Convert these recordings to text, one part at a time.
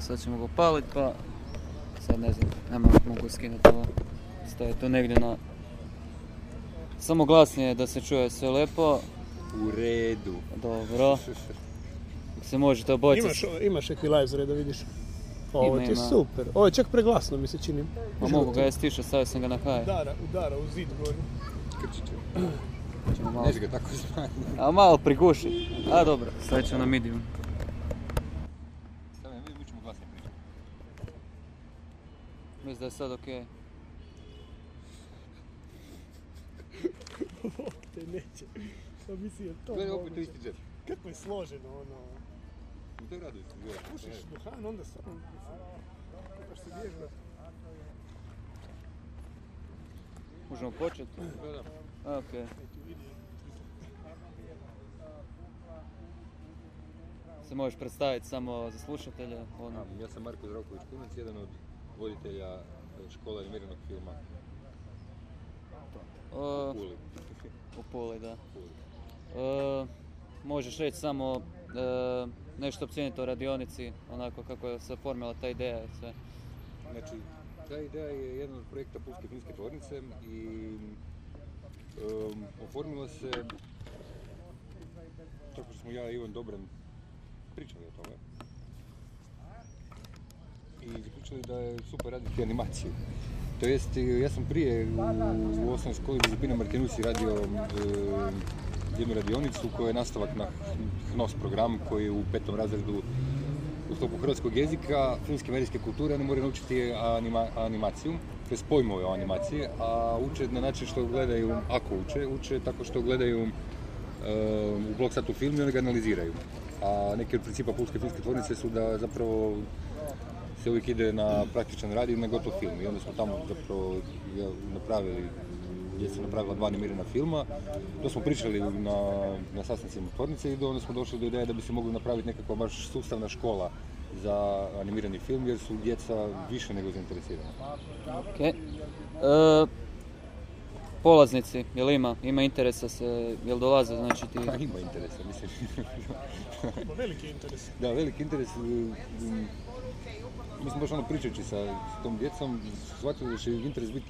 Sad ćemo ga palit pa sad ne znam, nema mogu skinuti ovo. Staje to negdje na... Samo glasnije da se čuje sve lepo. U redu. Dobro. Se možete obojiti. Imaš, imaš equalizer da vidiš. Ovo Ima, ti je ima. super. Ovo je čak preglasno mi se čini. Pa mogu ga je stiša, stavio sam ga na kraj. Udara, udara u zid gore. Krčiće. Ćemo malo, Neće ga tako a malo priguši. A dobro, stavit ću na medium. Stavljam, mi, mi ćemo glasnije pričati. Mislim da je sad okej. Bog te neće. Pa mislim je to Gledaj, opet isti džep. Kako je složeno ono. U toj radu isti gledaj. Pušiš duhan, onda samo... Kako se vježba. Možemo početi? Da, da. A, Okej. Vidi. Se možeš predstaviti samo za slušatelje? Ono. Ja sam Marko Zdravković Kunac, jedan od voditelja e, škola animiranog filma O, u Puli. u Puli, da. Puli. E, možeš reći samo e, nešto općenito o radionici, onako kako je se formila ta ideja i sve. Znači, ta ideja je jedan od projekta Pulske filmske tvornice i um, oformila se tako što smo ja i Ivan Dobran pričali o tome i zaključili da je super raditi animaciju. To jest, ja sam prije u, osnovnoj školi Župina Martinusi radio um, jednu radionicu koja je nastavak na HNOS program koji je u petom razredu u sklopu hrvatskog jezika, filmske medijske kulture, oni moraju naučiti anima, animaciju, to je pojmove o animaciji, a uče na način što gledaju, ako uče, uče tako što gledaju um, u blok satu film i oni ga analiziraju. A neki od principa Pulske filmske tvornice su da zapravo se uvijek ide na praktičan rad i na gotov film. I onda smo tamo zapravo ja, napravili, gdje se napravila dva animirana filma. To smo pričali na, na sastancima tvornice i onda smo došli do ideje da bi se mogli napraviti nekakva baš sustavna škola za animirani film jer su djeca više nego zainteresirana. Okay. E, polaznici, jel ima? Ima interesa se, jel dolaze, znači ti... Pa ima interesa, mislim. Ima veliki interes. Da, veliki interes. Mi smo baš ono pričajući sa, s tom djecom, shvatili da će interes biti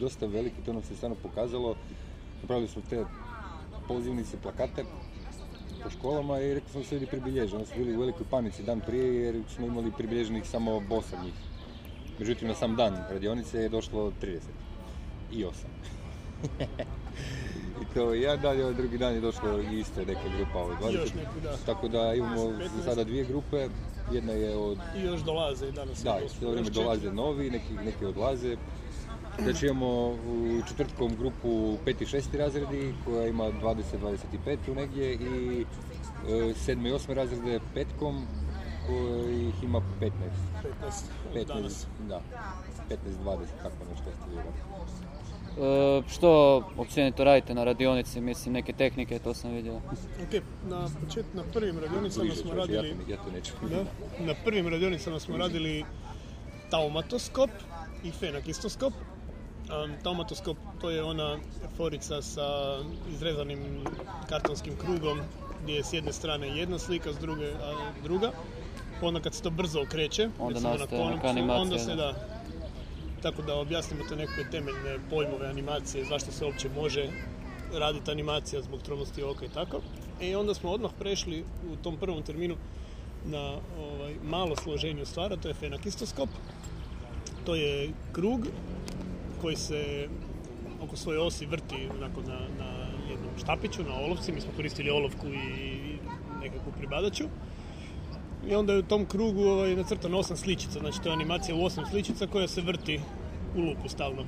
dosta veliki, to nam se stvarno pokazalo. Napravili smo te pozivnice, plakate po školama i rekli smo se ljudi pribilježe. Onda su bili u velikoj panici dan prije jer smo imali pribilježenih samo bosa njih. Međutim, na sam dan radionice je došlo 30 i 8. I to dan, i ovaj drugi dan je došlo isto neka grupa od 20. Još neku, da. Tako da imamo 15. za sada dvije grupe, jedna je od, I još dolaze i danas. da, vrijeme dolaze novi, neki, neki odlaze. Znači imamo u četvrtkom grupu 5. i 6. razredi koja ima 20-25 tu negdje i e, 7. i 8. razrede petkom kojih ima 15. 15. Danas. da, 15-20, tako nešto. E, što općenito radite na radionici, mislim neke tehnike, to sam vidio. Ok, na, počet, na prvim radionicama Bliže, smo radili... to, ja to neću. Da, na prvim radionicama smo radili taumatoskop i fenakistoskop. Um, taumatoskop to je ona forica sa izrezanim kartonskim krugom gdje je s jedne strane jedna slika, s druge a, druga. Onda kad se to brzo okreće, Onda recimo na animacija, onda se da. Tako da objasnimo te neke temeljne pojmove animacije, zašto se uopće može raditi animacija zbog tromosti oka i tako. I onda smo odmah prešli u tom prvom terminu na ovaj, malo složenju stvara, to je fenakistoskop. To je krug koji se oko svoje osi vrti onako na, na jednom štapiću, na olovci. Mi smo koristili olovku i nekakvu pribadaču. I onda je u tom krugu ovaj, nacrtano osam sličica, znači to je animacija u osam sličica koja se vrti u lupu stalno.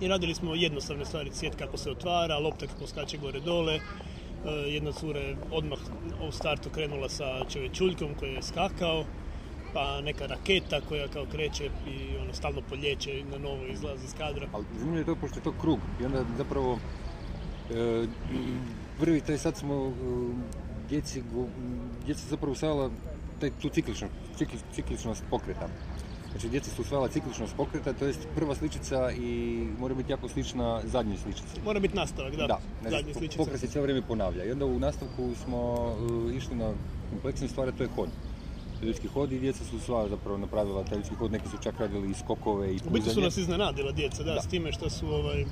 I radili smo jednostavne stvari, svijet kako se otvara, lopta kako skače gore dole, E, jedna cura je odmah u startu krenula sa čovječuljkom koji je skakao, pa neka raketa koja kao kreće i ono stalno poljeće na novo izlazi iz kadra. Ali zanimljivo je to pošto je to krug i onda zapravo e, prvi taj sad smo e, djeci, djeci zapravo taj, tu cikličnost, cikli, cikličnost pokreta. Znači djeca su usvajala cikličnost pokreta, to jest prva sličica i mora biti jako slična zadnjoj sličici. Mora biti nastavak, da, Da, znači, pokret se cijelo vrijeme ponavlja. I onda u nastavku smo e, išli na kompleksne stvari, to je hod. ljudski hod i djeca su sva zapravo napravila taj ljudski hod, neki su čak radili i skokove i U biti su puzanje. nas iznenadila djeca, da, Da. s time što su ovaj,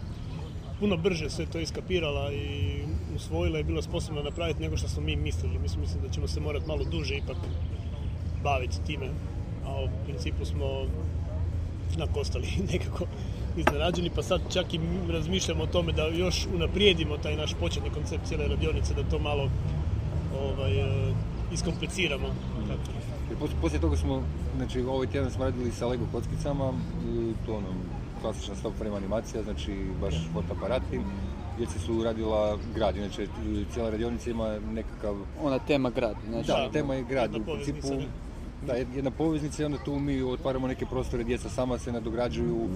puno brže sve to iskapirala i usvojila i bila sposobna napraviti nego što smo mi mislili. Mislim, mislim da ćemo se morati malo duže ipak baviti time, a u principu smo onako ostali nekako iznenađeni, pa sad čak i mi razmišljamo o tome da još unaprijedimo taj naš početni koncept cijele radionice, da to malo ovaj, eh, iskompliciramo. Tako. Pos- poslije toga smo, znači ovaj tjedan smo radili sa Lego kockicama, to ono, klasična stop frame animacija, znači baš fotoaparati. Djeca su radila grad, inače cijela radionica ima nekakav, Ona tema grad, znači. da, tema je grad, jedna u principu, da, jed- jedna poveznica i onda tu mi otvaramo neke prostore, djeca sama se nadograđuju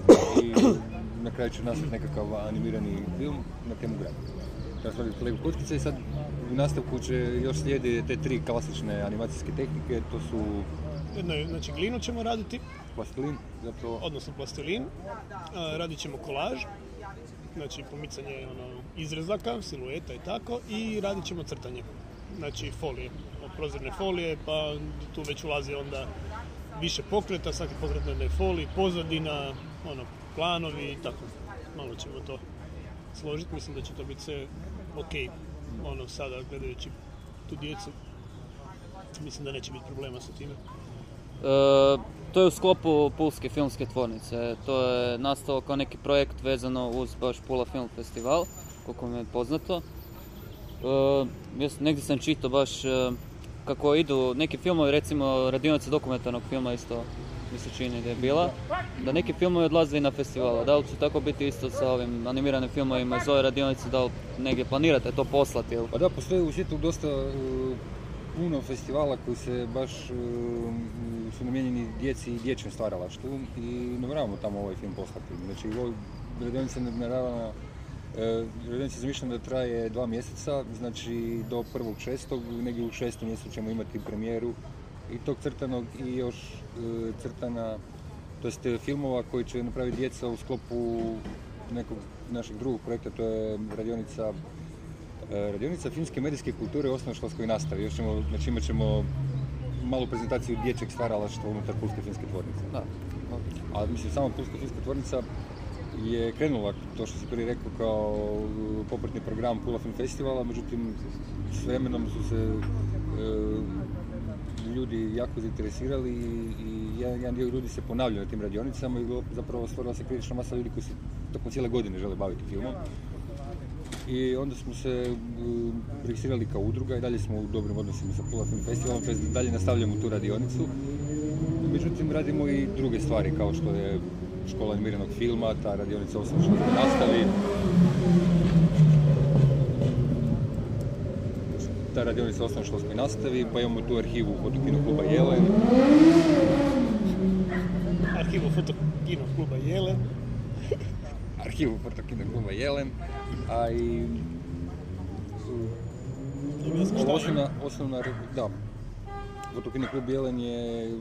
i na kraju će nastati nekakav animirani film na temu grada. Radili Lego kockice i sad u nastavku će još slijedi te tri klasične animacijske tehnike, to su Jedno je, znači glinu ćemo raditi, plastilin, zapravo odnosno plastelin. A, Radit ćemo kolaž, znači pomicanje ono, izrezaka, silueta i tako, i radit ćemo crtanje, znači folije, prozirne folije, pa tu već ulazi onda više pokreta, svaki pokret na jednoj pozadina, ono, planovi i tako. Malo ćemo to složiti, mislim da će to biti sve ok, ono, sada gledajući tu djecu. Mislim da neće biti problema sa time. E, to je u sklopu Pulske filmske tvornice. To je nastalo kao neki projekt vezano uz baš Pula Film Festival, koliko mi je poznato. E, negdje sam čitao baš e, kako idu neki filmovi, recimo radionica dokumentarnog filma isto mi se čini da je bila, da neki filmovi odlaze i na festivala. Da li će tako biti isto sa ovim animiranim filmovima iz ove radionice, da li negdje planirate to poslati? Pa da, postoji u svijetu dosta puno festivala koji se baš e, su namijenjeni djeci i dječjem stvaralaštvu i namjeravamo tamo ovaj film poslati. Znači, ovo radionica je namjeravana E, Radionica je zamišljena da traje dva mjeseca, znači do prvog šestog, negdje u šestom mjesecu ćemo imati premijeru i tog crtanog i još e, crtana, to filmova koji će napraviti djeca u sklopu nekog našeg drugog projekta, to je radionica radionica filmske medijske kulture u osnovnoškolskoj nastavi. Još ćemo, znači imat ćemo malu prezentaciju dječjeg stvaralaštva unutar Pulske filmske tvornice. Da. A mislim, sama Pulska filmska tvornica je krenula, to što si prije rekao, kao uh, popratni program Pula Film Festivala, međutim, s vremenom su se e, ljudi jako zainteresirali i, i jedan, jedan dio ljudi se ponavlja na tim radionicama i zapravo stvorila se kritična masa ljudi koji se tokom cijele godine žele baviti filmom. I onda smo se um, registrirali kao udruga i dalje smo u dobrim odnosima sa Pula Film Festivalom, jest dalje nastavljamo tu radionicu. Međutim, radimo i druge stvari kao što je škola animiranog filma, ta radionica osnovnoškolskoj nastavi. Ta radionica osnovnoškolskoj nastavi, pa imamo tu arhivu fotokino kluba Jelen. Arhivu fotokino kluba Jelen. Arhivu fotokino kluba Jelen, a i. Osnovna, osnovna, da. Fotokino klub Jelen je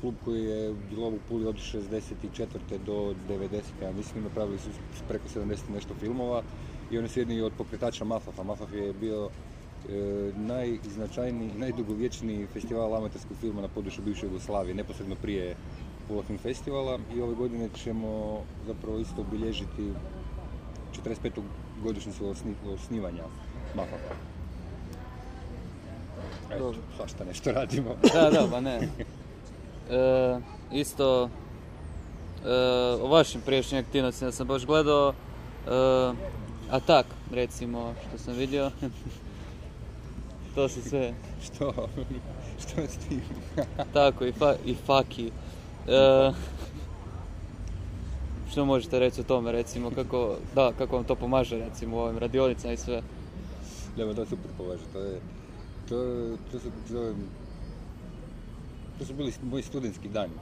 klub koji je djelovao u Puli od 64. do 90. Ja mislim, napravili su preko 70 nešto filmova i oni su jedni od pokretača Mafafa. Mafaf je bio e, najznačajniji, najdugovječniji festival amaterskog filma na području bivše Jugoslavije, neposredno prije Pula Film Festivala i ove godine ćemo zapravo isto obilježiti 45. godišnjicu osni- osnivanja Mafafa. Eto, svašta nešto radimo. Da, da, pa ne. E, isto, e, o vašim priješnjim aktivnostima sam baš gledao e, Atak, recimo, što sam vidio. to se sve, Što? Što je s tim? tako, i, fa, i Faki. E, što možete reći o tome, recimo, kako, da, kako vam to pomaže, recimo, u ovim radionicama i sve? Nema, to super považe. To je, to, to su, to, to su bili moji studentski dani.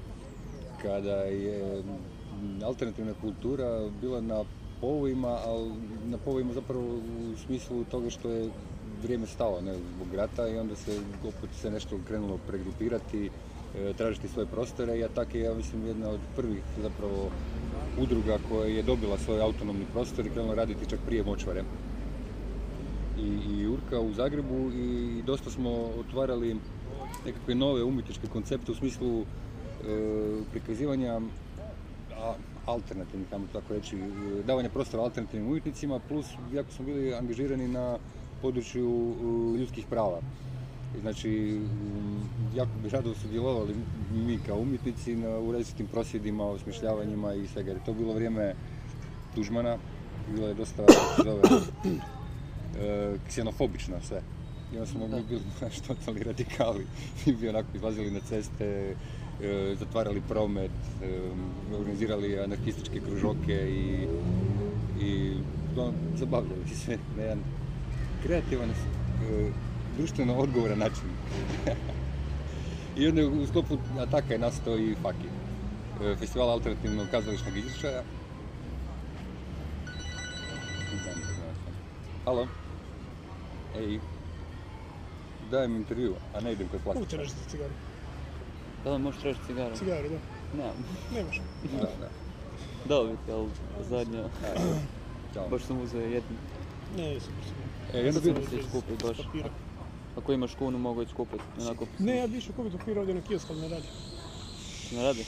Kada je alternativna kultura bila na povojima, ali na povojima zapravo u smislu toga što je vrijeme stalo ne, zbog rata i onda se opet se nešto krenulo pregrupirati, tražiti svoje prostore i Atak je, ja mislim, jedna od prvih zapravo udruga koja je dobila svoj autonomni prostor i krenula raditi čak prije močvare i, i Jurka u Zagrebu i dosta smo otvarali nekakve nove umjetničke koncepte u smislu e, prikazivanja a, alternativnih, tamo tako reći, e, davanja prostora alternativnim umjetnicima, plus jako smo bili angažirani na području e, ljudskih prava. Znači, mm, jako bi rado sudjelovali mi kao umjetnici na, u različitim prosvjedima, osmišljavanjima i svega. Jer je to bilo vrijeme Tužmana, bilo je dosta, zove, e, ksenofobično sve. I onda smo mi bili totalni radikali. Mi bi onako izlazili na ceste, e, zatvarali promet, e, organizirali anarhističke kružoke i, i zabavljali se na jedan kreativan, e, društveno odgovoran način. I onda u sklopu Ataka je nastao i Faki, e, festival alternativnog kazališnog izričaja. Halo? Ej, dajem intervju, a ne idem kod Mogu te nešto za cigaru? Da možeš tražiti cigaru? Cigaru, da. Nemam. Nemaš. Da, da. Dao bi ti, ali zadnja, Ajde. Ćao. baš sam uzeo jednu. Ne, super super. E, i onda Sad bi, sam se iskupio baš. Papira. Ako imaš kunu, mogu ići kupiti. Onako, Ne, ja bi išao kupiti papira ovdje na kiosku, ali ne radi. ne radi.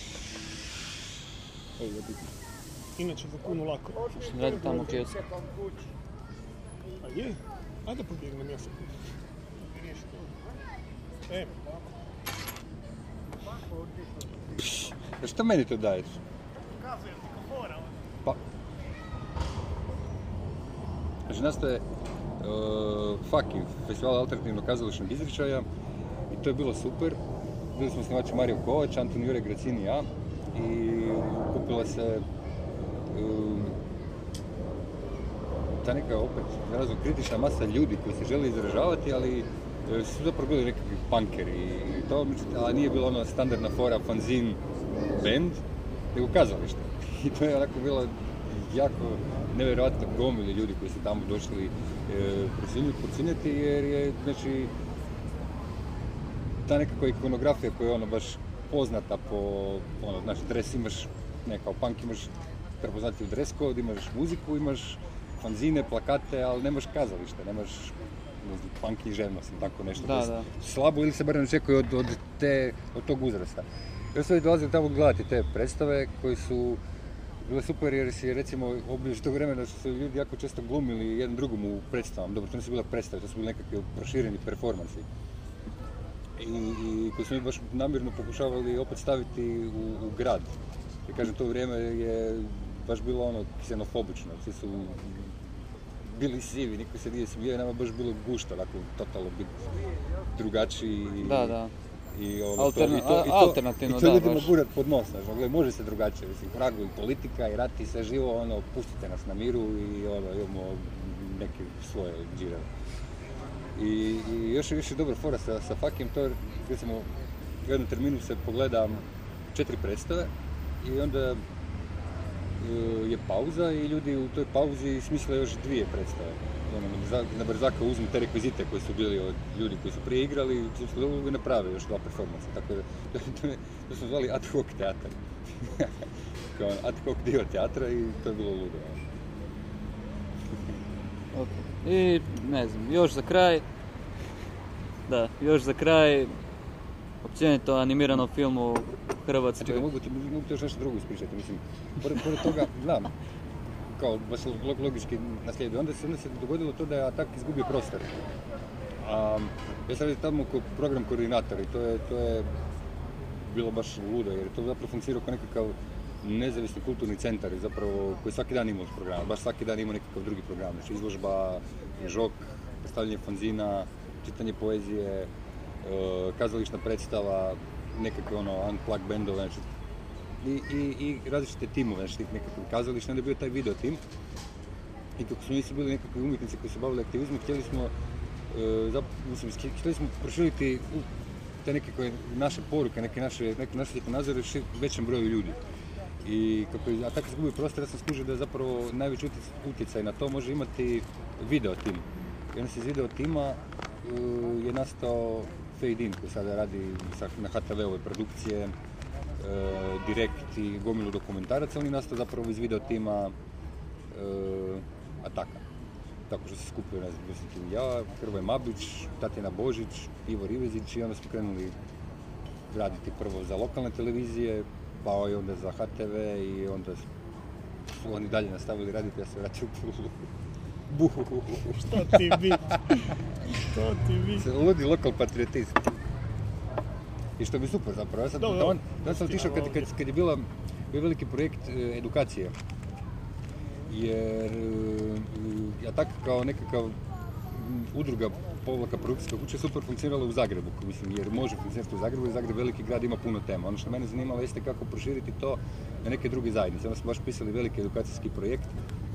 Ej, ja bi- Inače za kunu lako. Ne radi tamo u kiosku. A je? Ajde pobjegnem ja sad. E, A Što meni to daješ? Pa... Znači, nastaje uh, Faki, festival alternativnog kazališnog izričaja i to je bilo super. Bili smo snimači Mario Kovač, Anton Jure Gracini i ja i kupila se ta neka opet, razum, kritična masa ljudi koji se žele izražavati, ali e, su zapravo bili nekakvi punkeri i to, a nije bilo ono standardna fora fanzin band, nego kazalište. I to je onako bilo jako nevjerojatno gomili ljudi koji su tamo došli e, procijeniti jer je, znači, ta nekakva ikonografija koja je ono baš poznata po, ono, znači, dres imaš, ne kao punk imaš prepoznatljiv dress code, imaš muziku, imaš fanzine, plakate, ali nemaš kazalište, nemaš ne znam, punk književnost ili tako nešto. Da, da. Slabo ili se barem očekuje od, od, te, od tog uzrasta. Ja sam tamo gledati te predstave koji su bile super jer si recimo obilježi tog vremena su se ljudi jako često glumili jedan drugom u predstavama. Dobro, to nisu bile predstave, to su bili nekakvi prošireni performansi. I, i koji su mi baš namjerno pokušavali opet staviti u, u grad. I kažem, to vrijeme je baš bilo ono ksenofobično. Svi su bili sivi, niko se nije smijao nama baš bilo gušta, dakle, totalno biti drugačiji. Da, da. I ono, Alterna- to, i to, i to, alternativno, i to da, ljudima gurat pod nos, znaš, može se drugačije, mislim, vragu i politika i rat i sve živo, ono, pustite nas na miru i ono, imamo neke svoje džireve. I, I još je više dobra fora sa, sa Fakim, to recimo, u jednom terminu se pogledam četiri predstave i onda e, je pauza i ljudi u toj pauzi smisle još dvije predstave. Ono, na, brza, na brzaka uzmu te rekvizite koji su bili od ljudi koji su prije igrali i su dobro naprave još dva performansa. Tako da, to, smo zvali ad hoc teatar. Kao ono, ad hoc dio teatra i to je bilo ludo. ono. I ne znam, još za kraj, da, još za kraj, općenito animiranom filmu u Hrvatskoj. Čekaj, mogu ti, mogu ti još nešto drugo ispričati, mislim, pored, pored toga, znam, kao logički naslijedio. Onda se, onda se dogodilo to da je Atak izgubio prostor. A, ja sam tamo kao program koordinator i to je, to je bilo baš ludo, jer je to zapravo funkcionirao kao nekakav nezavisni kulturni centar zapravo koji svaki dan imao program, baš svaki dan imao nekakav drugi program, znači izložba, žok, postavljanje fanzina, čitanje poezije, e, kazališna predstava, nekakve ono unplugged bendove, znači i, i, i različite timove, znači tih nekakvih kazališta, onda je bio taj video tim. I kako smo nisu bili nekakvi umjetnici koji su bavili aktivizmom, htjeli smo, e, zap- mislim, htje- htjeli smo proširiti te neke koje, naše poruke, neke naše, neke naše ši- većem broju ljudi. I kako je Atak izgubio prostor, ja sam skužio da je zapravo najveći utjec- utjecaj na to može imati video tim. I onda se iz video tima e, je nastao Fade In koji sada radi na HTV-ove produkcije, direkt i gomilu dokumentaraca. On je nastao zapravo iz video tima e, Ataka. tako što se skupio, ne znam, mislim tu ja, Hrvoje Mabić, Tatjana Božić, Ivo Rivezić i onda smo krenuli raditi prvo za lokalne televizije, pa i onda za HTV i onda su oni dalje nastavili raditi, ja se vratio u Pulu. Buhu. Što ti bi? Što ti bi? Ludi lokal patriotizam. I što bi super zapravo. Ja sam, Dobro, taman- dobro. ja sam otišao kad, kad, kad je bila, bio veliki projekt e, edukacije. Jer e, ja tako kao nekakav m, udruga povlaka produkcijska kuća super funkcionirala u Zagrebu, mislim, jer može funkcionirati u Zagrebu jer Zagreb veliki grad ima puno tema. Ono što mene zanimalo jeste kako proširiti to na neke druge zajednice. Onda smo baš pisali veliki edukacijski projekt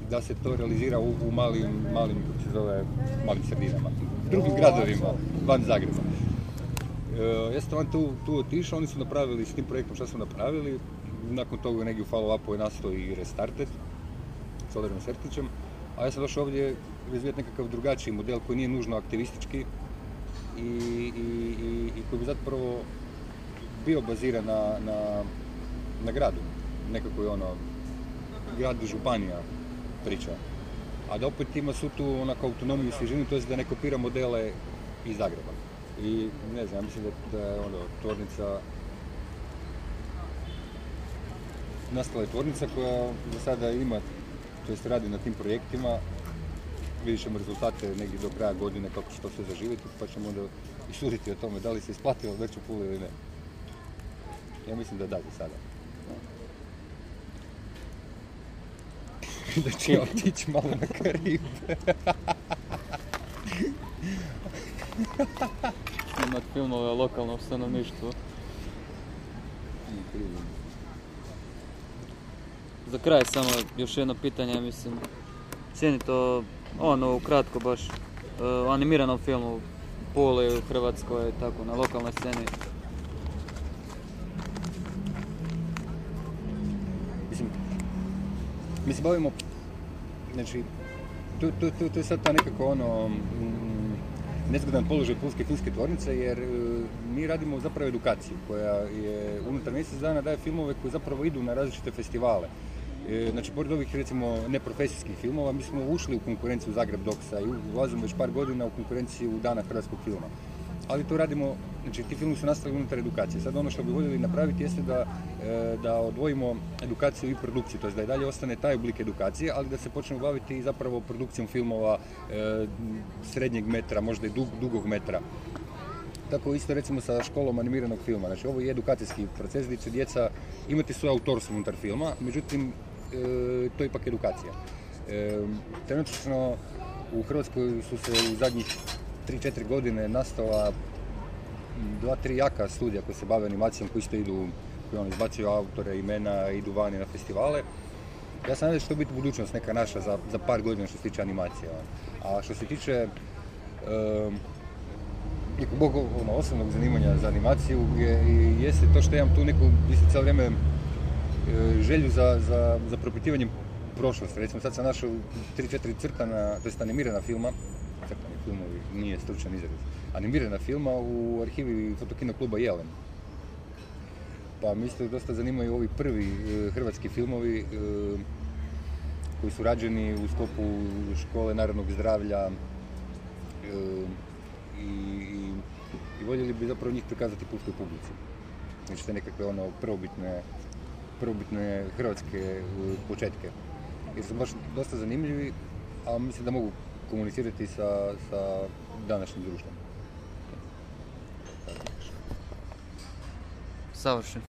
da se to realizira u, u malim, malim, kako se zove, malim sredinama, drugim gradovima van Zagreba. E, ja sam tu, tu otišao, oni su napravili s tim projektom što su napravili, nakon toga negdje u follow-upu je nastao i Restarted s Oliverom Sertićem, a ja sam došao ovdje razvijati nekakav drugačiji model koji nije nužno aktivistički i, i, i, i koji bi zapravo bio baziran na, na, na gradu, nekako je ono, grad županija priča. A da opet ima su tu onako autonomiju i svježinu, to je da ne kopira modele iz Zagreba. I ne znam, mislim da, da je ono, tvornica nastala je tvornica koja za sada ima, to jest radi na tim projektima. Vidjet ćemo rezultate negdje do kraja godine kako će to sve zaživjeti, pa ćemo onda i suditi o tome da li se isplatilo već u Pulu ili ne. Ja mislim da da za sada. da će otići malo na Karibe. O lokalnom stanovništvu. Za kraj samo još jedno pitanje, mislim, cijeni to, ono, ukratko baš, e, o animiranom filmu u Puli, u Hrvatskoj, tako, na lokalnoj sceni. Mislim, mi se bavimo, znači, tu, tu, tu, tu je sad ta nekako ono, nezgodan položaj Pulske filmske tvornice, jer e, mi radimo zapravo edukaciju koja je unutar mjesec dana daje filmove koji zapravo idu na različite festivale. E, Znači, pored ovih recimo neprofesijskih filmova, mi smo ušli u konkurenciju Zagreb Doksa i ulazimo već par godina u konkurenciju Dana hrvatskog filma. Ali to radimo, znači ti filmi su nastali unutar edukacije. Sad ono što bi voljeli napraviti jeste da, e, da odvojimo edukaciju i produkciju, to da i dalje ostane taj oblik edukacije, ali da se počnemo baviti zapravo produkcijom filmova e, srednjeg metra, možda i dug, dugog metra. Tako isto recimo sa školom animiranog filma. Znači ovo je edukacijski proces gdje će djeca imati svoje autorstvo unutar filma, međutim e, to je ipak edukacija. Trenutno u Hrvatskoj su se u zadnjih 3-4 godine nastala dva, tri jaka studija koji se bave animacijom, koji isto idu, koji on izbacuju autore, imena, idu vani na festivale. Ja sam nadam da će to biti budućnost neka naša za, za par godina što se tiče animacije. ono. A što se tiče nekog mog ono, osobnog zanimanja za animaciju je, jeste to što imam tu neku, mislim, cijelo vrijeme e, želju za, za, za propitivanjem prošlosti. Recimo sad sam našao 3-4 crtana, to jest animirana filma, filmovi, nije stručan izraz, animirana filma u arhivi fotokino kluba Jelen. Pa mi isto dosta zanimaju ovi prvi e, hrvatski filmovi e, koji su rađeni u sklopu škole narodnog zdravlja e, i, i, i voljeli bi zapravo njih prikazati pulskoj publici. Znači te nekakve ono prvobitne, prvobitne hrvatske početke. Jer su baš dosta zanimljivi, a mislim da mogu komunicirati sa, sa današnjim društvom. Savršen.